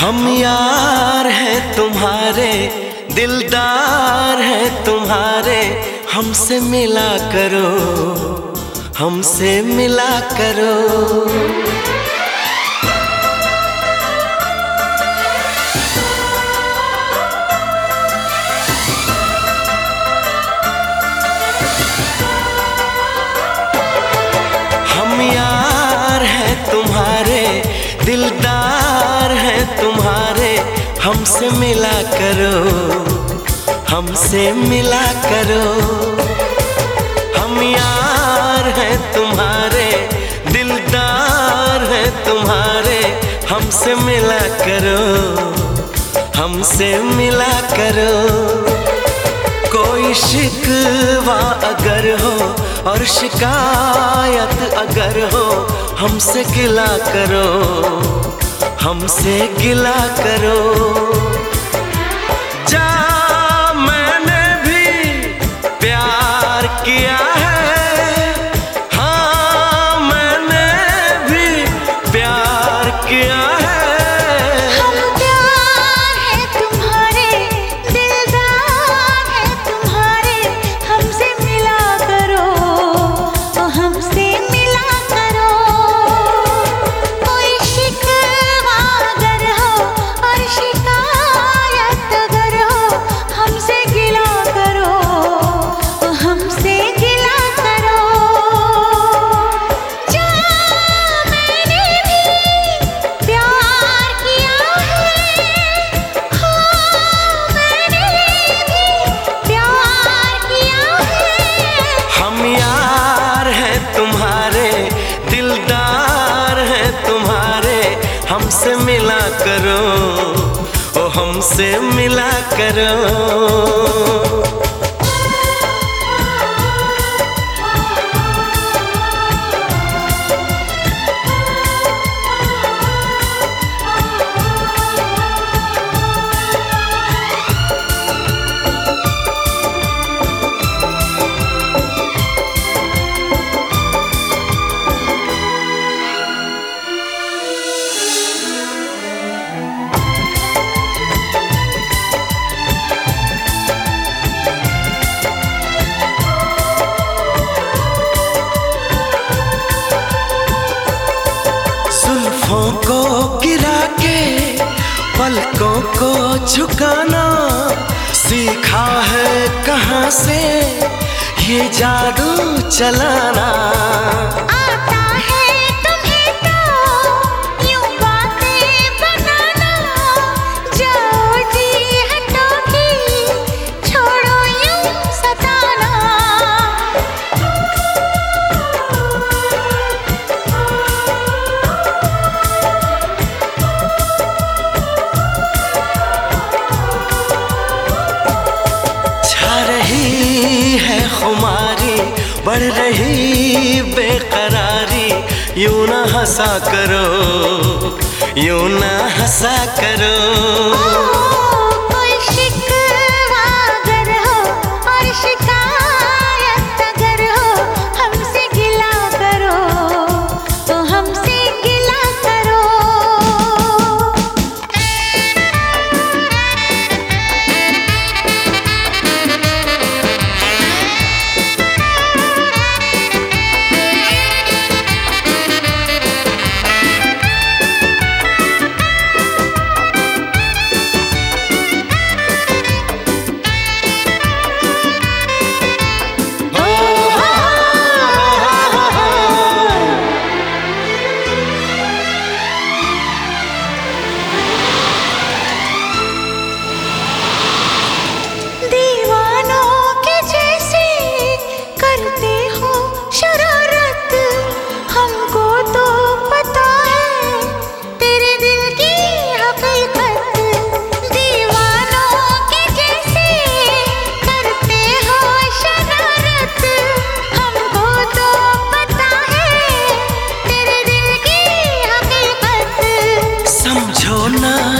हम यार हैं तुम्हारे दिलदार हैं तुम्हारे हमसे मिला करो हमसे मिला करो। हमसे मिला करो, हमसे मिला करो। हम यार हैं तुम्हारे, दिलदार हैं तुम्हारे। हमसे मिला करो, हमसे मिला करो। कोई शिकवा अगर हो और शिकायत अगर हो, हमसे गिला करो। हमसे गिला करो। करो ओ हमसे मिला करो। जुल्फों को गिरा के पलकों को झुकाना सीखा है कहाँ से ये जादू चलाना। बढ़ रही बेकरारी। यू ना हंसा करो यू ना हंसा करो।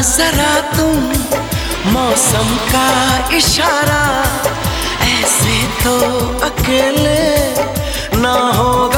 जरा तुम मौसम का इशारा ऐसे तो अकेले ना होगा।